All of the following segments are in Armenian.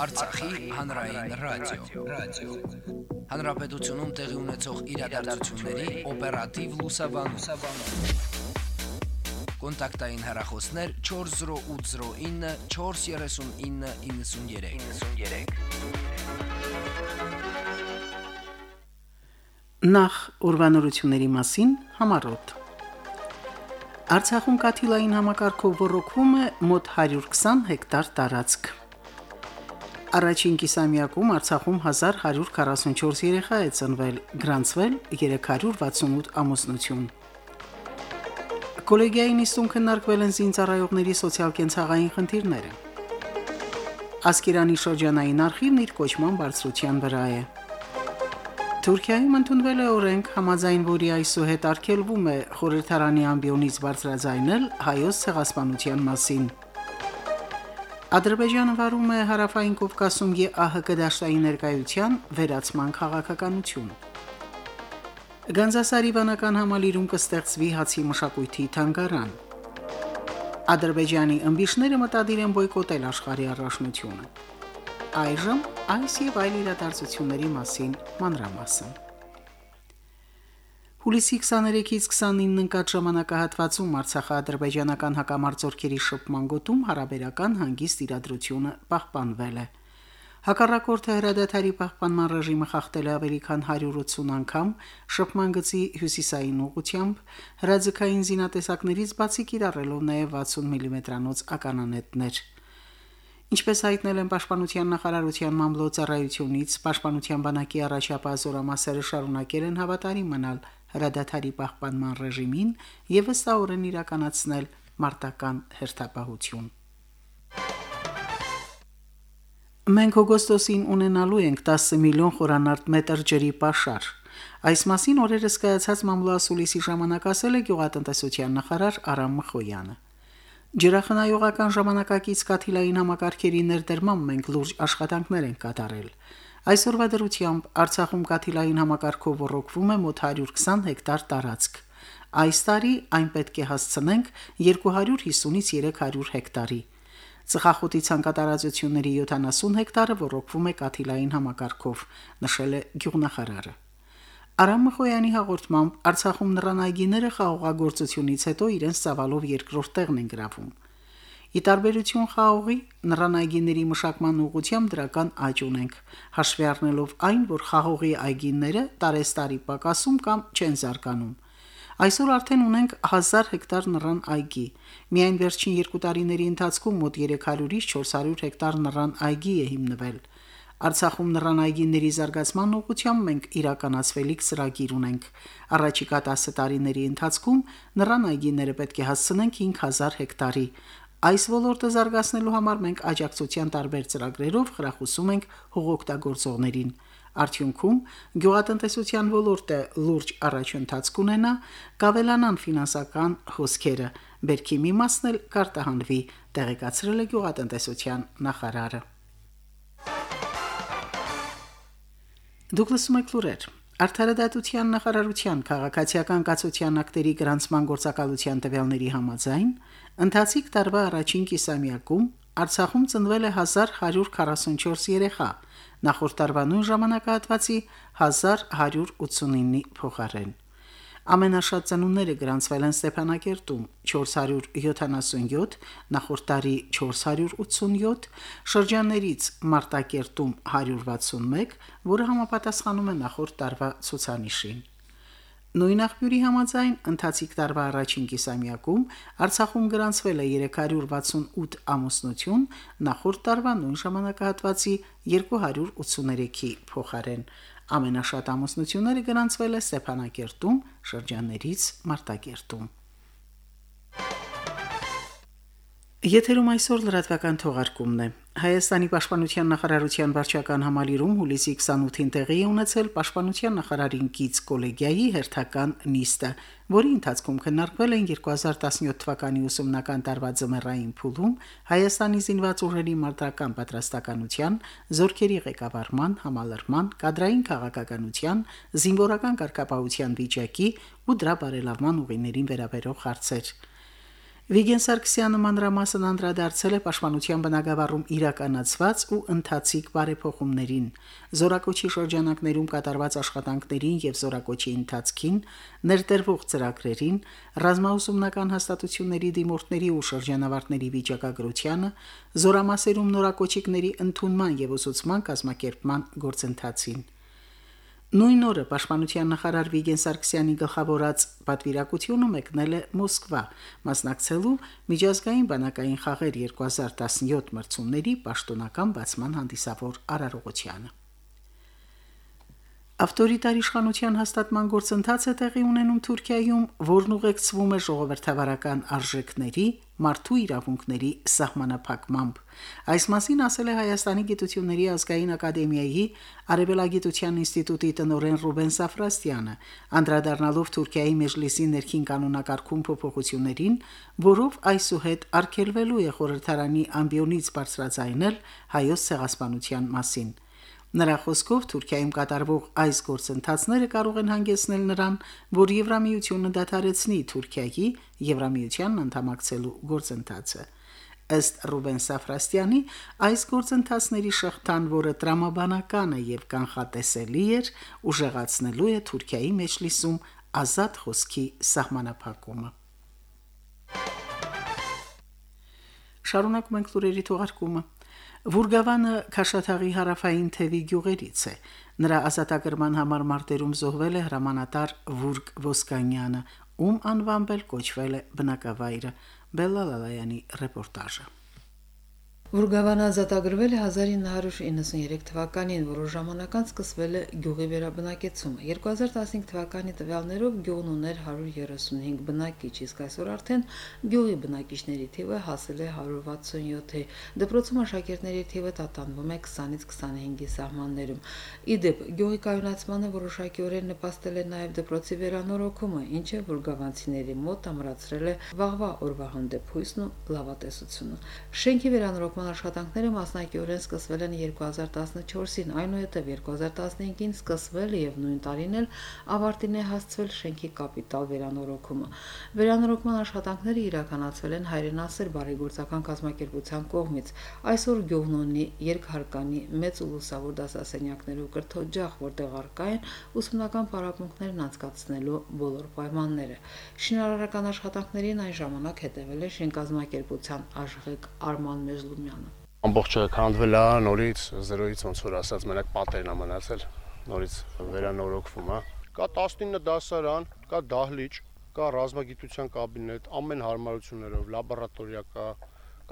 Արցախի հանրային ռադիո, ռադիո։ Հանրապետությունում տեղի ունեցող իրադարձությունների օպերատիվ լուսաբանում։ Կոնտակտային հեռախոսներ 40809 43993։ 93։ Նախ ուրվանորությունների մասին համարոտ։ Արցախում կաթիլային համակարգով ռոռոկվում է մոտ 120 հեկտար տարածք։ Առաջին կիսամյակում Արցախում 1144 երեխա է ծնվել, գրանցվել 368 ամուսնություն։ Կոլեգիայի նիստում քննարկվել են զինծառայողների սոցիալ-կենցաղային խնդիրները։ Ասկերանի շրջանային արխիվն իր կոչման բարձրության վրա է։ Թուրքիայում ընդունվել է օրենք, համաձայն որի այսուհետ արգելվում է խորհրդարանի ամբիոնից բարձրաձայնել հայոց ցեղասպանության մասին։ Ադրբեջանը վարում է հարավային Կովկասում ԵԱՀԿ դաշտային ներկայության վերացման քաղաքականություն։ Գանձասարի վանական համալիրում կստեղծվի հացի մշակույթի թանգարան։ Ադրբեջանի ըմբիշները մտադիր են բոյկոտել աշխարհի առաջնությունը։ Այժմ այս եւ այլ իրադարձությունների մասին մանրամասն։ Հուլիսի 23-ից 29-ն ընկած ժամանակահատվածում Արցախա-ադրբեջանական հակամարտությունների շփման գոտում հարաբերական հանգիստ իրադրությունը պահպանվել է։ Հակառակորդը հրադադարի պահպանման ռեժիմը խախտել է ավելի քան 180 անգամ շփման գծի հյուսիսային ուղությամբ հրաձգային զինատեսակներից բացի կիրառելով նաև 60 մմ-անոց ականանետներ։ Ինչպես հայտնել են Պաշտպանության նախարարության մամլոյցարայությունից, Պաշտպանության բանակի առաջապահ զորամասերը շարունակել են հավատարիմ մնալ հրադադարի պահպանման ռեժիմին եւ վստահորեն իրականացնել մարտական հերթապահություն։ Մենք օգոստոսին ունենալու ենք 10 միլիոն խորանարդ մետր ջրի պաշար։ Այս մասին օրերս կայացած մամլոասուլիսի ժամանակ ասել է գյուղատնտեսության նախարար Արամ Մխոյանը։ Ջրախնայողական ժամանակակից կաթիլային համակարգերի ներդրմամբ մենք լուրջ աշխատանքներ ենք կատարել։ Այսօրվա դրությամբ Արցախում կաթիլային համակարգով ռոռոկվում է մոտ 120 հեկտար տարածք։ Այս տարի այն պետք է հասցնենք 250-ից 300 հեկտարի։ Ծխախոտի ցանկատարածությունների 70 հեկտարը ռոռոկվում է կաթիլային համակարգով, նշել է գյուղնախարարը։ Արամ Մխոյանի հաղորդմամբ Արցախում նրան այգիները խաղողագործությունից հետո իրենց ծավալով երկրորդ տեղն են գրավում։ Ի տարբերություն խաղողի, նրան այգիների մշակման ուղղությամբ դրական աճ ունենք, հաշվի առնելով այն, որ խաղողի այգիները տարեստարի պակասում կամ չեն զարգանում։ Այսօր արդեն ունենք 1000 հեկտար նռան այգի։ Միայն վերջին 2 տարիների ընթացքում մոտ 300-ից 400 հեկտար նռան այգի է հիմնվել։ Արցախում նռան այգիների զարգացման ուղղությամբ մենք իրականացվելիք ծրագիր ունենք։ Առաջիկա 10 տարիների ընթացքում նռան այգիները պետք է հասցնենք 5000 հեկտարի, Այս ոլորտը զարգացնելու համար մենք աջակցության տարբեր ծրագրերով խրախուսում ենք հողօգտագործողներին։ Արդյունքում գյուղատնտեսության ոլորտը լուրջ առաջընթաց կունենա, կավելանան ֆինանսական հոսքերը, բերքի մի մասն էլ կարտահանվի, տեղեկացրել է գյուղատնտեսության նախարարը։ Դուգլաս Մակլուրեր Արդարադատության նախարարության քաղաքացիական կացության ակտերի գրանցման գործակալության տվյալների համաձայն Ընթացիկ տարվա առաջին կիսամյակում Արցախում ծնվել է 1144 երեխա, նախորդ տարվա նույն ժամանակահատվածի 1189-ի փոխարեն։ Ամենաշատ ծնունդները գրանցվել են Ստեփանակերտում 477, նախորդ տարի 487, շրջաններից Մարտակերտում 161, որը համապատասխանում է նախորդ տարվա ցուցանիշին։ Նույն աղբյուրի համաձայն ընթացիկ տարվա առաջին կիսամյակում Արցախում գրանցվել է 368 ամուսնություն, նախորդ տարվա նույն ժամանակահատվածի 283-ի փոխարեն։ Ամենաշատ ամուսնությունները գրանցվել է Ստեփանակերտում, շրջաններից Մարտակերտում։ Եթերում այսօր լրատվական թողարկումն է։ Հայաստանի պաշտպանության նախարարության վարչական համալիրում հուլիսի 28-ին տեղի է ունեցել պաշտպանության նախարարին կից կոլեգիայի հերթական նիստը, որի ընթացքում քննարկվել են 2017 թվականի ուսումնական տարվա ձմեռային փուլում Հայաստանի զինված ուժերի մարտական պատրաստականության, զորքերի ղեկավարման, համալրման, կադրային քաղաքականության, զինվորական կարգապահության վիճակի ու դրա բարելավման ուղիներին վերաբերող հարցեր։ Վիգեն Սարգսյանը մանրամասն անդրադարձել է պաշտպանության բնագավառում իրականացված ու ընթացիկ բարեփոխումներին, զորակոչի շրջանակներում կատարված աշխատանքներին եւ զորակոչի ընթացքին, ներդերվող ծրագրերին, ռազմաուսումնական հաստատությունների դիմորդների ու շրջանավարտների վիճակագրությանը, զորամասերում նորակոչիկների ընդունման եւ ուսուցման կազմակերպման գործընթացին։ Նույն օրը Պաշտպանության նախարար Վիգեն Սարգսյանի գլխավորած պատվիրակությունը մեկնել է Մոսկվա, մասնակցելու միջազգային բանակային խաղեր 2017 մրցումների պաշտոնական բացման հանդիսավոր արարողությանը։ Ավտորիտար իշխանության հաստատման գործընթացը տեղի ունենում Թուրքիայում, որն ուղեկցվում է ժողովրդավարական արժեքների, մարդու իրավունքների սահմանափակմամբ։ Այս մասին ասել է Հայաստանի Գիտությունների ազգային ակադեմիայի Արևելագիտության ինստիտուտի տնօրեն Ռուբեն Սաֆրաստյանը, անդրադառնալով Թուրքիայի մեջլիսի ներքին կանոնակարգում փոփոխություններին, որով այսուհետ արգելվելու է խորհրդարանի ամբիոնից բարձրաձայնել հայոց ցեղասպանության մասին։ Նրա խոսքով Թուրքիայում կատարվող այս գործընթացները կարող են հանգեցնել նրան, որ Եվրամիությունը դադարեցնի Թուրքիայի Եվրամիությանն անդամակցելու գործընթացը։ Ըստ Ռուբեն Սաֆրաստյանի, այս գործընթացների շղթան, որը տրամաբանական է եւ կանխատեսելի էր, ուժեղացնելու է Թուրքիայի մեջլիսում ազատ խոսքի սահմանափակումը։ Շարունակում ենք լուրերի թողարկումը։ Վուրգավանը Քաշաթաղի հարավային թևի գյուղերից է։ Նրա ազատագրման համար մարտերում զոհվել է հրամանատար Վուրգ Ոսկանյանը, ում անվամբ կոչվել է բնակավայրը։ Բելլալալայանի ռեպորտաժը։ Վուրգավանը ազատագրվել է 1993 թվականին, որոշ ժամանակ անց սկսվել է գյուղի վերաբնակեցումը։ 2015 թվականի տվյալներով գյուղն ուներ 135 բնակիչ, իսկ այսօր արդեն գյուղի բնակիչների թիվը հասել է 167-ի։ Դպրոցում աշակերտների թիվը տատանվում է 20-ից 25-ի սահմաններում։ Իդեպ, գյուղի կայունացմանը որոշակիորեն նպաստել է նաև դպրոցի վերանորոգումը, ինչը վուրգավանցիների մոտ ամրացրել է վաղվա օրվա հանդեպ հույսն ու լավատեսությունը։ Շենքի վերանորոգման կառավարման աշխատանքները մասնակիորեն սկսվել են 2014-ին, այնուհետև 2015-ին սկսվել եւ նույն տարին էլ ավարտին է հասցվել շենքի կապիտալ վերանորոգումը։ Վերանորոգման աշխատանքները իրականացվել են հայրենասեր բարեգործական կազմակերպության կողմից։ Այսօր գյուղն ունի երկհարկանի մեծ ու լուսավոր դասասենյակներով կրթօջախ, որտեղ առկա են ուսումնական պարապմունքներն անցկացնելու բոլոր պայմանները։ Շինարարական աշխատանքներին այն ժամանակ հետևել է շենկազմակերպության աշխեք Արման Մեժլումյան Սարգսյանը։ Ամբողջը քանդվել է նորից 0-ից ոնց որ ասած մենակ պատերն է մնացել, նորից վերանորոգվում է։ Կա 19 դասարան, կա դահլիճ, կա ռազմագիտության կաբինետ, ամեն հարմարություններով, լաբորատորիա կա,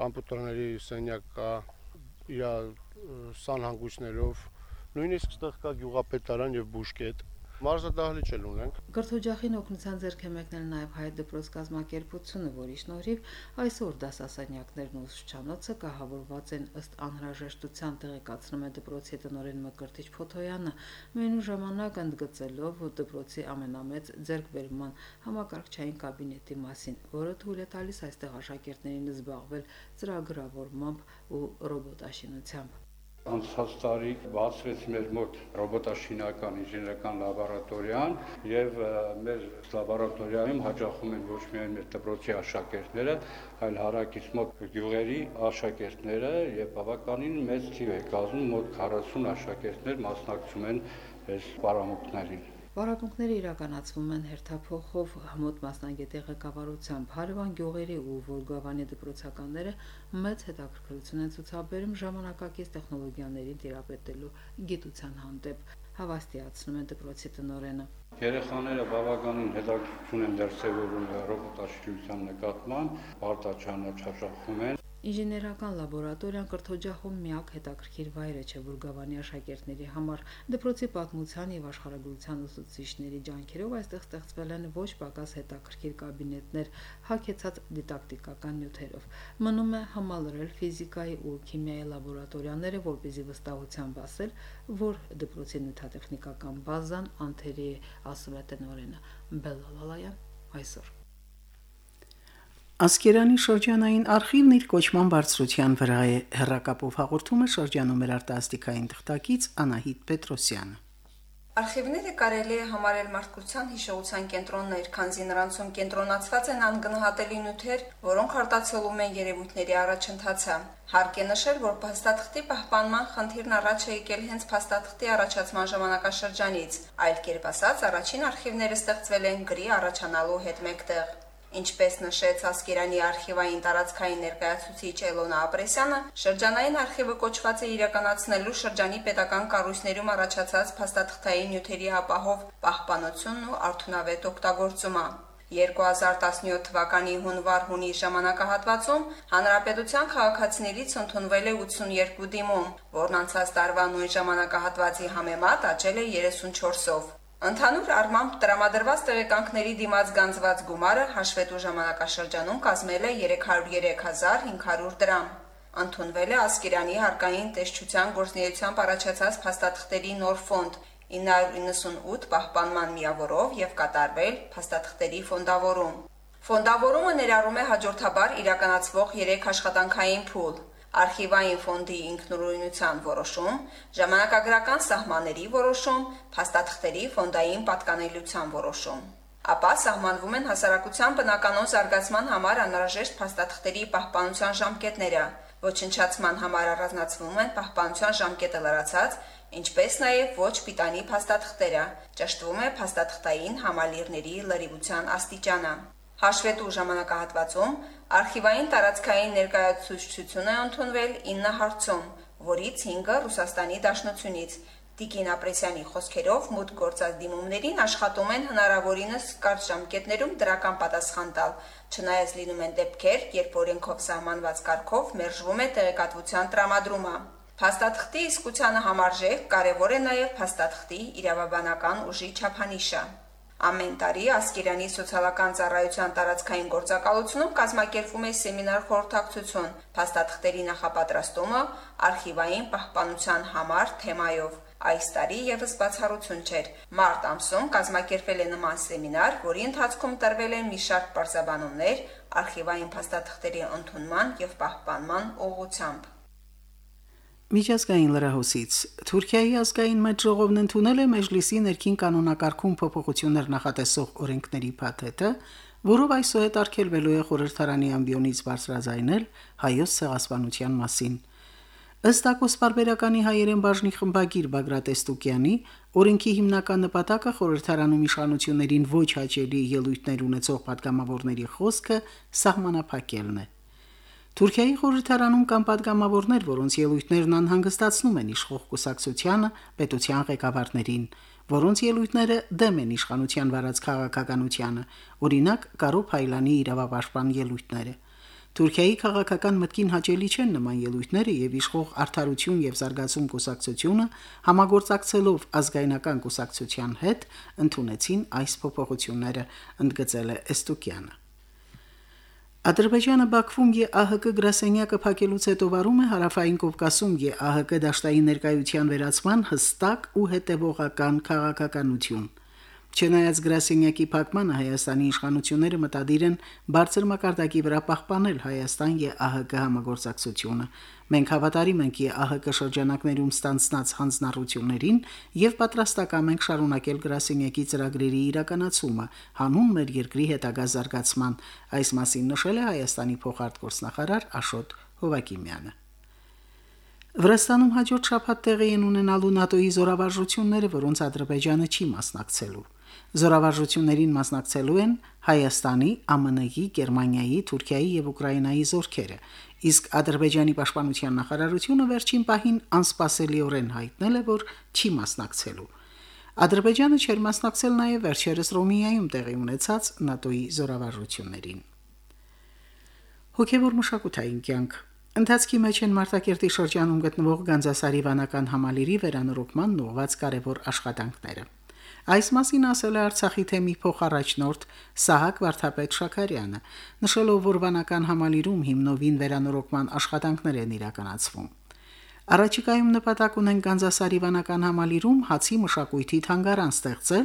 կոմպյուտերների սենյակ կա, իր սանհանգույցներով, նույնիսկ ստեղ կա գյուղապետարան եւ բուժկետ մարզադահլիճ էլ ունենք։ Գրթօջախին օգնության ձեռք է մեկնել նաև հայ դպրոց կազմակերպությունը, որի շնորհիվ այսօր դասասանյակներն ու ուսուցչանոցը կահավորված են ըստ անհրաժեշտության տեղեկացնում է դպրոցի տնօրեն Մկրտիչ Փոթոյանը, մենու ժամանակ ընդգծելով դպրոցի ամենամեծ ձեռքբերման համակարգչային կաբինետի մասին, որը թույլ է տալիս այստեղ աշակերտներին զբաղվել ծրագրավորմամբ ու ռոբոտաշինությամբ։ Անցած տարի բացվեց մեր մոտ ռոբոտաշինական ինժեներական լաբորատորիան եւ մեր լաբորատորիայում հաջողում են ոչ միայն մեր դպրոցի աշակերտները, այլ հարակից մոտ գյուղերի աշակերտները եւ բավականին մեծ թիվ է կազմում մոտ 40 աշակերտներ մասնակցում են այս պարամունքներին։ Պարապմունքները իրականացվում են հերթափոխով հմոտ մասնագետի ղեկավարությամբ։ Հարևան գյուղերի ու Վոլգավանի դպրոցականները մեծ հետաքրքրություն են ցուցաբերում ժամանակակից տեխնոլոգիաներին տիրապետելու գիտության հանդեպ, հավաստիացնում է դպրոցի տնօրենը։ Երեխաները բավականին հետաքրքրություն են դրսևորում ռոբոտաշինության նկատմամբ, արտաչանաչախախում են Ինժեներական լաբորատորիան կրթօջախում միակ հետաքրքիր վայրը չէ Բուրգավանի աշակերտների համար։ Դպրոցի պատմության եւ աշխարհագրության ուսուցիչների ջանքերով այստեղ ստեղծվել են ոչ պակաս հետաքրքիր կաբինետներ հագեցած դիդակտիկական նյութերով։ Մնում է համալրել ֆիզիկայի ու քիմիայի լաբորատորիաները, որպեսզի վստահությամբ ասել, որ դպրոցի նյութատեխնիկական բազան անթերի ասում է տնօրենը Բելլալալայան այսօր։ Ասկերանի շրջանային արխիվն իր կոչման բարձրության վրա է. Հերրակապով հաղորդում է շրջանում մեր արտասթիկային թղթակից Անահիտ Պետրոսյանը։ Արխիվները կարելի է համարել մարդկության հիշողության կենտրոններ, քանզի նրանցում կենտրոնացված են անգնահատելի նյութեր, որոնք արտացոլում են երևույթների առաջընթացը։ Հարկ է նշել, որ փաստաթղթի պահպանման խնդիրն առաջ է եկել հենց փաստաթղթի առաջացման ժամանակաշրջանից, այլ կերպ ասած, առաջին արխիվները ստեղծվել են գրի առաջանալու հետ մեկտեղ։ Ինչպես նշեց Ասկերանի արխիվային տարածքային ներկայացուցիչ Էլոնա Ապրեսյանը, շրջանային արխիվը կոչված է իրականացնելու շրջանի պետական կառույցներում առաջացած փաստաթղթային նյութերի ապահով պահպանությունն ու արդյունավետ օգտագործումը։ 2017 թվականի հունվար-հունի ժամանակահատվածում հանրապետության քաղաքացիներից ընդունվել է 82 դիմում, որն անցած տարվա նույն ժամանակահատվածի համեմատ աճել է 34-ով։ Ընդհանուր առմամբ տրամադրված տեղեկանքների դիմաց գանձված գումարը հաշվետու ժամանակաշրջանում կազմել է 303500 դրամ։ Ընդունվել է Ասկերանի հարկային տեսչության գործնեայությամբ առաջացած փաստաթղթերի նոր ֆոնդ 998 պահպանման միավորով եւ կատարվել փաստաթղթերի ֆոնդավորում։ Ֆոնդավորումը ներառում է հաջորդաբար իրականացվող 3 աշխատանքային փուլ՝ արխիվային ֆոնդի ինքնուրույնության որոշում, ժամանակագրական սահմանների որոշում, փաստաթղթերի ֆոնդային պատկանելիության որոշում ապա սահմանվում են հասարակության բնականոն զարգացման համար անհրաժեշտ փաստաթղթերի պահպանության ժամկետները, ոչնչացման համար առանձնացվում են պահպանության ժամկետը լրացած, ինչպես նաև ոչ պիտանի փաստաթղթերը, ճշտվում է փաստաթղթային համալիրների լրիվության աստիճանը։ Հաշվետու ժամանակահատվածում արխիվային տարածքային ներկայացուցչություն է ընդունվել 9 հարցում, որից 5-ը Ռուսաստանի Դաշնությունից։ Տիկին Ապրեսյանի խոսքերով մուտք գործած դիմումներին աշխատում են հնարավորինս կարճ ժամկետներում դրական պատասխան տալ, չնայած լինում են դեպքեր, երբ օրենքով սահմանված կարգով մերժվում է տեղեկատվության տրամադրումը։ Փաստաթղթի իսկությանը համարժեք կարևոր է նաև փաստաթղթի իրավաբանական ուժի չափանիշը։ Ամեն տարի Ասկերանի սոցիալական ծառայության տարածքային գործակալությունում կազմակերպվում է սեմինար խորհրդակցություն փաստաթղթերի նախապատրաստումը արխիվային պահպանության համար թեմայով։ Այս տարի եւս բացառություն չէր։ Մարտ ամսում կազմակերպվել է նման սեմինար, որի ընթացքում տրվել են մի շարք բարձաբանումներ արխիվային փաստաթղթերի ընդունման եւ պահպանման ուղղությամբ։ Միջազգային լրահոսից. Թուրքիայի ազգային մեծ ժողովն ընդունել է Մեջլիսի ներքին կանոնակարգում փոփոխություններ նախատեսող օրենքների փաթեթը, որով այսօհետ արգելվելու է խորհրդարանի ամբիոնից բարձրաձայնել հայոց ցեղասպանության մասին։ Ըստ ակոս բարբերականի հայերեն բաժնի խմբագիր Բագրատ Էստուկյանի, օրենքի հիմնական նպատակը խորհրդարանում իշխանություններին ոչ հաճելի ելույթներ ունեցող պատգամավորների խոսքը սահմանափակելն է։ Թուրքիայի խորհրդարանում կան падգամավորներ, որոնց ելույթներն անհանգստացնում են իշխող կուսակցությանը, պետության ղեկավարներին, որոնց ելույթները դեմ են իշխանության վարած քաղաքականությանը, օրինակ Կարո Փայլանի իրավապաշտպան ելույթները։ Թուրքիայի քաղաքական մտքին հաճելի չեն նման ելույթները եւ իշխող արդարություն եւ զարգացում կուսակցությունը համագործակցելով ազգայնական կուսակցության հետ ընդունեցին այս փոփոխությունները, ընդգծել է Էստուկյանը։ Ադրբեջանը Բաքվում ԵԱՀԿ գրասենյակը փակելուց հետո վարում է հարավային Կովկասում ԵԱՀԿ դաշտային ներկայության վերացման հստակ ու հետևողական քաղաքականություն։ Չնայած գրասենյակի փակմանը Հայաստանի իշխանությունները մտադիր են բարձր մակարդակի վրա պահպանել Հայաստան ԵԱՀԿ համագործակցությունը։ Մենք հավատարիմ ենք ԵԱՀԿ շրջանակներում ստանցնած հանձնառություններին եւ պատրաստակամ ենք շարունակել գրասենյակի ծրագրերի իրականացումը հանուն մեր երկրի հետագա զարգացման։ Այս մասին նշել է Հայաստանի փոխարտգործնախարար Աշոտ Հովակիմյանը։ Վրաստանում հաջորդ շաբաթ տեղի են ունենալու ՆԱՏՕ-ի զորավարժությունները, որոնց Ադրբեջանը չի մասնակցելու։ Զորավարժություններին մասնակցելու են Հայաստանի, ԱՄՆ-ի, Գերմանիայի, Թուրքիայի եւ Ուկրաինայի զորքերը, իսկ Ադրբեջանի պաշտպանության նախարարությունը վերջին պահին անսպասելիորեն հայտնել է, որ չի մասնակցելու։ Ադրբեջանը չէր մասնակցել նաև վերջերս Ռոմիայում տեղի ունեցած ՆԱՏՕ-ի զորավարժություններին։ Հոգևոր մշակութային կյանք Ընթացքի մեջ են Մարտակերտի շրջանում գտնվող Գանձասարի վանական համալիրի վերանորոգման նողված կարևոր աշխատանքները։ Այս մասին ասել է Արցախի թեմի փոխարաջնորդ Սահակ Վարդապետ Շաքարյանը, նշելով, որ վանական համալիրում հիմնովին վերանորոգման աշխատանքներ են իրականացվում։ Առաջիկայում նպատակ ունեն Գանձասարի վանական համալիրում հացի մշակույթի թանգարան ստեղծել,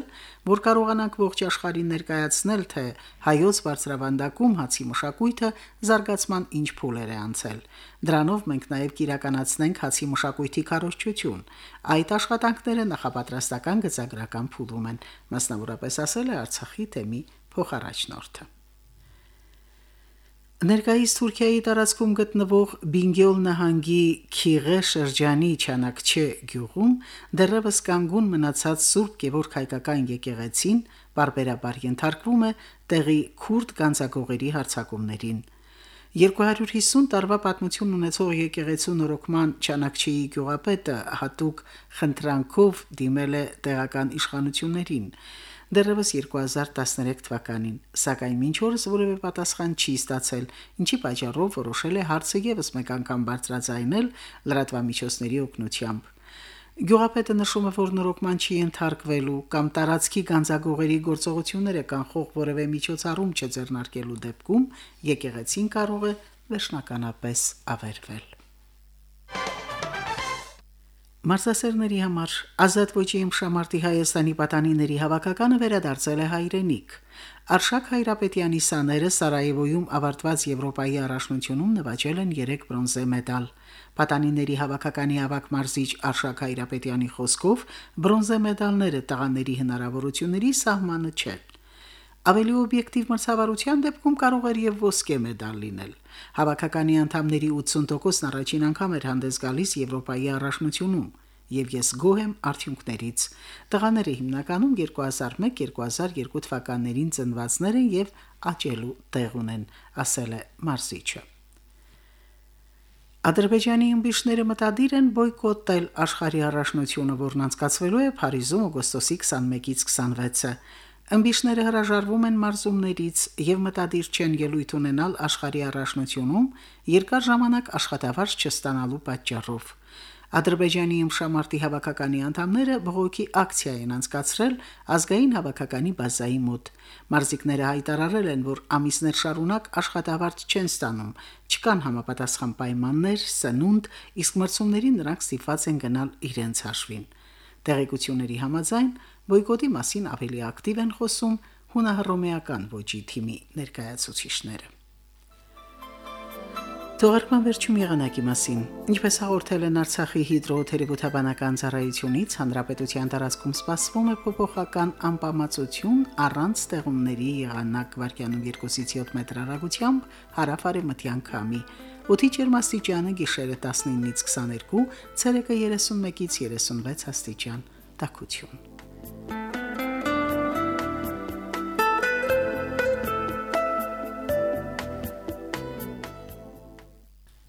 որ կարողանանք ողջ աշխարհին ներկայացնել, թե հայոց բարձրավանդակում հացի մշակույթը զարգացման ինչ փուլեր է անցել։ Դրանով մենք նաև կիրականացնենք հացի մշակույթի քարոզչություն։ Այդ աշխատանքները նախապատրաստական գծագրական փուլում են, մասնավորապես ասել է Արցախի թեմի փոխարաջնորդը։ Ներկայիս Թուրքիայի տարածքում գտնվող Բինգյոլ նահանգի Քիղե շրջանի Չանակչե գյուղում դեռևս կանգուն մնացած Սուրբ Գևորգ հայկական եկեղեցին բարբերաբար ենթարկվում է տեղի քուրդ գանձագողերի հարձակումներին։ 250 տարվա պատմություն ունեցող եկեղեցու նորոգման Չանակչեի գյուղապետը հատուկ խնդրանքով դիմել է տեղական իշխանություններին դեռևս 2013 թվականին, սակայն մինչ օրս որևէ պատասխան չի ստացել, ինչի պատճառով որոշել է հարցը եւս մեկ անգամ բարձրաձայնել լրատվամիջոցների օգնությամբ։ Գյուղապետը նշում է, որ նորոգման չի ենթարկվելու կամ տարածքի գանձագողերի գործողությունները կանխող որևէ միջոցառում չձեռնարկելու դեպքում եկեղեցին կարող է վերջնականապես ավերվել։ Մարզասերների համար ազատ ոչի իմշամարտի Հայաստանի պատանիների հավաքականը վերադարձել է հայրենիք։ Արշակ Հայրապետյանի սաները Սարայևոյում ավարտված Եվրոպայի առաջնությունում նվաճել են 3 բրոնզե մեդալ։ Պատանիների հավաքականի ավակ մարզիչ Արշակ Հայրապետյանի խոսքով բրոնզե մեդալները տղաների հնարավորությունների սահմանը չեն։ Ավելի օբյեկտիվ մրցավարության դեպքում կարող էր եւ ոսկե մեդալ լինել։ Հավաքականի անդամների 80%-ն առաջին անգամ էր հանդես գալիս Եվրոպայի առաջնությունում, եւ ես գոհ եմ արդյունքներից։ Տղաները հիմնականում 2001-2002 թվականներին ծնվածներ են եւ աճելու տեղ ունեն, ասել է Մարսիչը։ Ադրբեջանի ըմբիշները մտադիր են բոյկոտել աշխարհի առաջնությունը, որն անցկացվելու է Փարիզում օգոստոսի 21-ից 26-ը։ Ըմբիշները հրաժարվում են մարզումներից եւ մտադիր չեն ելույթ ունենալ աշխարհի առաջնությունում երկար ժամանակ աշխատավարձ չստանալու պատճառով։ Ադրբեջանի իմշամարտի հավաքականի անդամները բողոքի ակցիա են անցկացրել ազգային հավաքականի բազայի մոտ։ Մարզիկները հայտարարել են, որ ամիսներ շարունակ աշխատավարձ չեն ստանում, չկան համապատասխան պայմաններ, սնունդ, իսկ մրցումներին նրանք ստիպված են գնալ իրենց հաշվին։ Տեղեկությունների համաձայն բոյկոտի մասին ավելի ակտիվ են խոսում հունահռոմեական ոճի թիմի ներկայացուցիչները։ Թողարկման վերջում եղանակի մասին։ Ինչպես հաղորդել են Արցախի հիդրոթերապևտաբանական ծառայությունից, հանրապետության տարածքում սպասվում է փոփոխական անպամացություն առանց ստեղումների եղանակ վարկյանում 2-ից 7 մետր հեռագությամբ հարավ-արևմտյան քամի։ Օդի ջերմաստիճանը գիշերը 19-ից 22, ցերեկը 31-ից 36 աստիճան։ Տակություն։